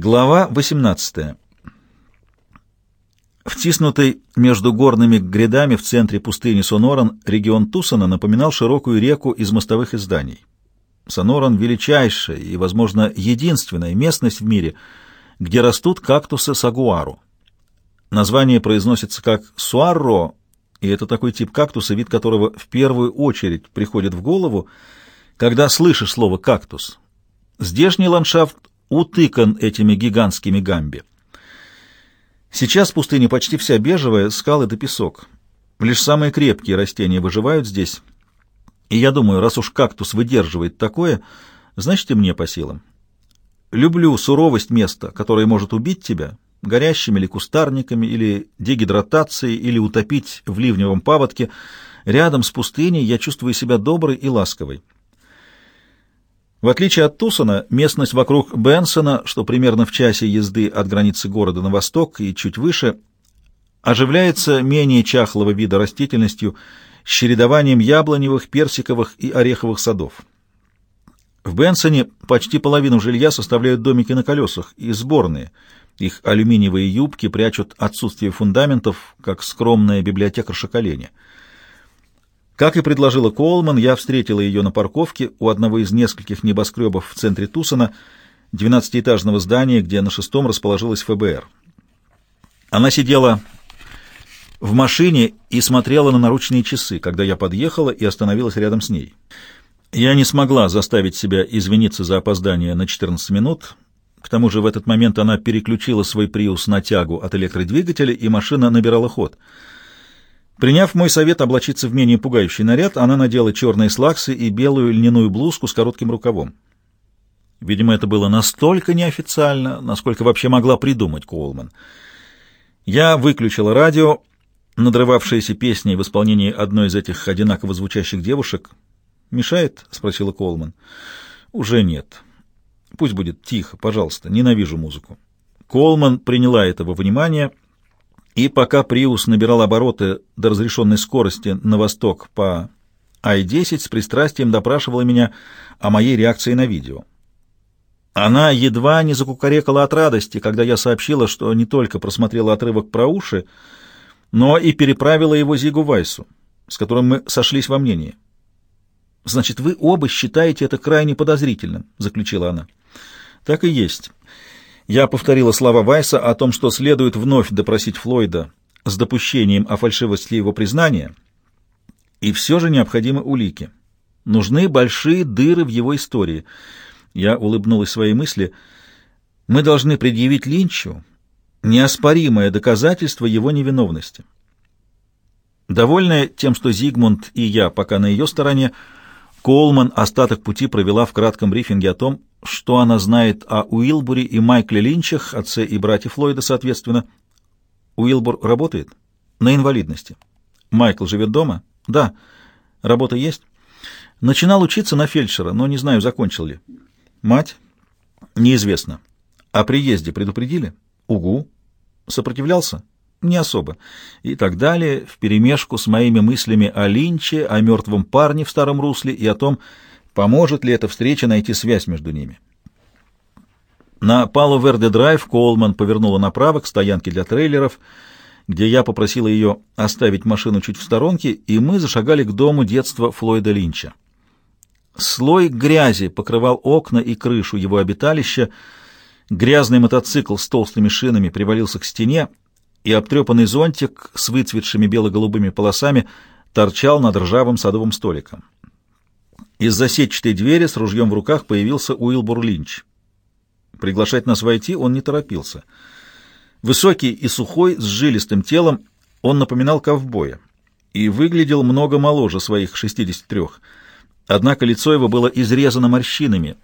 Глава 18. Втиснутый между горными грядами в центре пустыни Соноран, регион Тусана напоминал широкую реку из мостовых и зданий. Соноран — величайшая и, возможно, единственная местность в мире, где растут кактусы сагуару. Название произносится как суарро, и это такой тип кактуса, вид которого в первую очередь приходит в голову, когда слышишь слово «кактус». Здешний ландшафт утыкан этими гигантскими гамби. Сейчас пустыня почти вся бежевая, скалы да песок. Лишь самые крепкие растения выживают здесь. И я думаю, раз уж кактус выдерживает такое, значит и мне по силам. Люблю суровость места, которое может убить тебя, горящими или кустарниками, или дегидратацией, или утопить в ливневом паводке. Рядом с пустыней я чувствую себя доброй и ласковой. В отличие от Тусона, местность вокруг Бенсона, что примерно в часе езды от границы города на восток и чуть выше, оживляется менее чахлого вида растительностью с чередованием яблоневых, персиковых и ореховых садов. В Бенсоне почти половину жилья составляют домики на колесах и сборные. Их алюминиевые юбки прячут отсутствие фундаментов, как скромная библиотека шоколеня. Как и предложила Колман, я встретила ее на парковке у одного из нескольких небоскребов в центре Тусона, двенадцатиэтажного здания, где на шестом расположилась ФБР. Она сидела в машине и смотрела на наручные часы, когда я подъехала и остановилась рядом с ней. Я не смогла заставить себя извиниться за опоздание на 14 минут. К тому же в этот момент она переключила свой приус на тягу от электродвигателя, и машина набирала ход — Приняв мой совет облачиться в менее пугающий наряд, она надела черные слаксы и белую льняную блузку с коротким рукавом. Видимо, это было настолько неофициально, насколько вообще могла придумать Коулман. Я выключила радио, надрывавшееся песней в исполнении одной из этих одинаково звучащих девушек. «Мешает?» — спросила Коулман. «Уже нет. Пусть будет тихо, пожалуйста. Ненавижу музыку». Колман приняла этого внимания — и пока Приус набирал обороты до разрешенной скорости на восток по Ай-10, с пристрастием допрашивала меня о моей реакции на видео. Она едва не закукарекала от радости, когда я сообщила, что не только просмотрела отрывок про уши, но и переправила его Зигу Вайсу, с которым мы сошлись во мнении. «Значит, вы оба считаете это крайне подозрительным», — заключила она. «Так и есть. Я повторила слова Вайса о том, что следует вновь допросить Флойда с допущением о фальшивости его признания, и все же необходимы улики. Нужны большие дыры в его истории. Я улыбнулась своей мысли. Мы должны предъявить Линчу неоспоримое доказательство его невиновности. Довольная тем, что Зигмунд и я пока на ее стороне, Колман остаток пути провела в кратком брифинге о том, что она знает о Уилбуре и Майкле Линчах, отце и брате Флойда, соответственно. Уилбур работает? На инвалидности. Майкл живет дома? Да. Работа есть? Начинал учиться на фельдшера, но не знаю, закончил ли. Мать? Неизвестно. О приезде предупредили? Угу. Сопротивлялся? Не особо. И так далее, вперемешку с моими мыслями о Линче, о мертвом парне в старом русле и о том, Поможет ли эта встреча найти связь между ними? На Пало-Верде-Драйв Колман повернула направо к стоянке для трейлеров, где я попросила ее оставить машину чуть в сторонке, и мы зашагали к дому детства Флойда Линча. Слой грязи покрывал окна и крышу его обиталища, грязный мотоцикл с толстыми шинами привалился к стене, и обтрепанный зонтик с выцветшими бело-голубыми полосами торчал над ржавым садовым столиком. Из-за сетчатой двери с ружьем в руках появился Уилбур Линч. Приглашать нас войти он не торопился. Высокий и сухой, с жилистым телом, он напоминал ковбоя и выглядел много моложе своих 63. Однако лицо его было изрезано морщинами.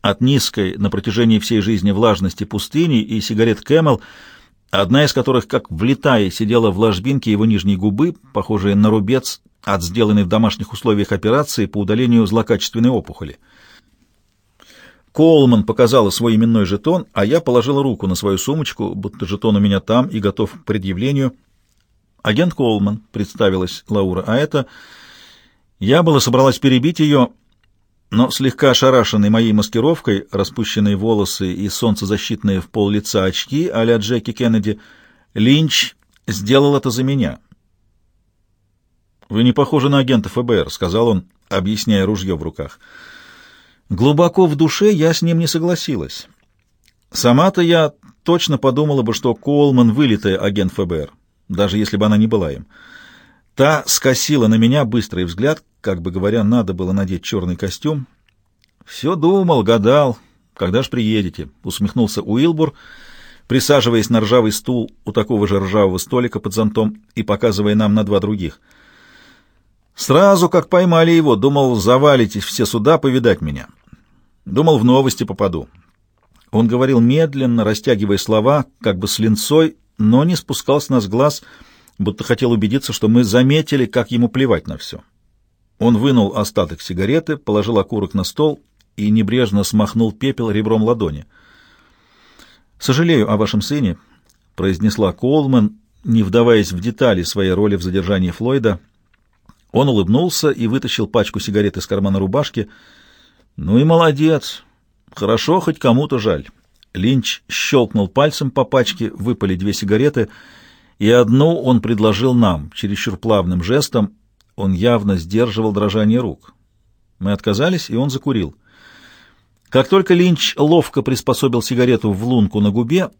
От низкой на протяжении всей жизни влажности пустыни и сигарет Кэмел, одна из которых, как влетая, сидела в ложбинке его нижней губы, похожей на рубец от сделанной в домашних условиях операции по удалению злокачественной опухоли. Колман показала свой именной жетон, а я положила руку на свою сумочку, будто жетон у меня там и готов к предъявлению. «Агент Колман», — представилась Лаура, — «а это...» Я была собралась перебить ее, но слегка ошарашенный моей маскировкой, распущенные волосы и солнцезащитные в пол лица очки а Джеки Кеннеди, Линч сделал это за меня. «Вы не похожи на агента ФБР», — сказал он, объясняя ружье в руках. Глубоко в душе я с ним не согласилась. Сама-то я точно подумала бы, что Коулман — вылитый агент ФБР, даже если бы она не была им. Та скосила на меня быстрый взгляд, как бы говоря, надо было надеть черный костюм. «Все думал, гадал, когда ж приедете?» — усмехнулся Уилбур, присаживаясь на ржавый стул у такого же ржавого столика под зонтом и показывая нам на два других. «Сразу, как поймали его, думал, завалитесь все сюда повидать меня. Думал, в новости попаду». Он говорил медленно, растягивая слова, как бы с линцой, но не спускал с нас глаз — будто хотел убедиться, что мы заметили, как ему плевать на все. Он вынул остаток сигареты, положил окурок на стол и небрежно смахнул пепел ребром ладони. «Сожалею о вашем сыне», — произнесла Колман, не вдаваясь в детали своей роли в задержании Флойда. Он улыбнулся и вытащил пачку сигарет из кармана рубашки. «Ну и молодец! Хорошо, хоть кому-то жаль». Линч щелкнул пальцем по пачке, выпали две сигареты — и одну он предложил нам, чересчур плавным жестом, он явно сдерживал дрожание рук. Мы отказались, и он закурил. Как только Линч ловко приспособил сигарету в лунку на губе,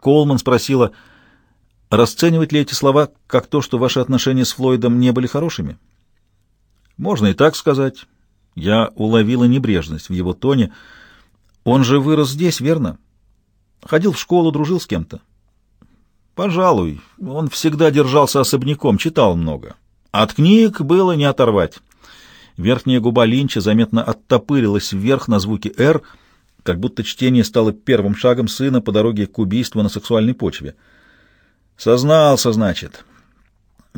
Колман спросила, расценивать ли эти слова как то, что ваши отношения с Флойдом не были хорошими? Можно и так сказать. Я уловила небрежность в его тоне. Он же вырос здесь, верно? Ходил в школу, дружил с кем-то. Пожалуй, он всегда держался особняком, читал много. От книг было не оторвать. Верхняя губа Линча заметно оттопырилась вверх на звуки «Р», как будто чтение стало первым шагом сына по дороге к убийству на сексуальной почве. «Сознался, значит.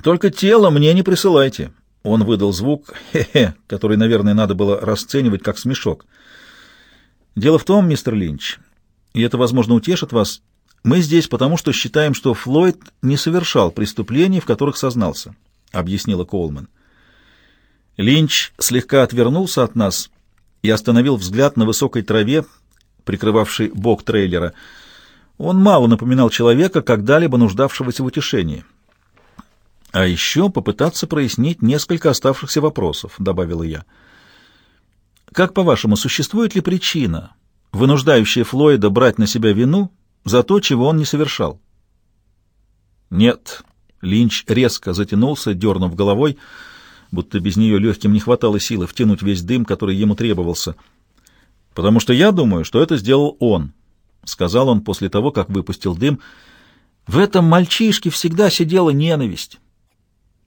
Только тело мне не присылайте». Он выдал звук «хе-хе», который, наверное, надо было расценивать как смешок. «Дело в том, мистер Линч, и это, возможно, утешит вас, мы здесь потому, что считаем, что Флойд не совершал преступлений, в которых сознался, — объяснила Коулман. Линч слегка отвернулся от нас и остановил взгляд на высокой траве, прикрывавшей бок трейлера. Он мало напоминал человека, когда-либо нуждавшегося в утешении. «А еще попытаться прояснить несколько оставшихся вопросов», — добавила я. «Как, по-вашему, существует ли причина, вынуждающая Флойда брать на себя вину за то, чего он не совершал. Нет, Линч резко затянулся, дернув головой, будто без нее легким не хватало силы втянуть весь дым, который ему требовался. «Потому что я думаю, что это сделал он», — сказал он после того, как выпустил дым. «В этом мальчишке всегда сидела ненависть.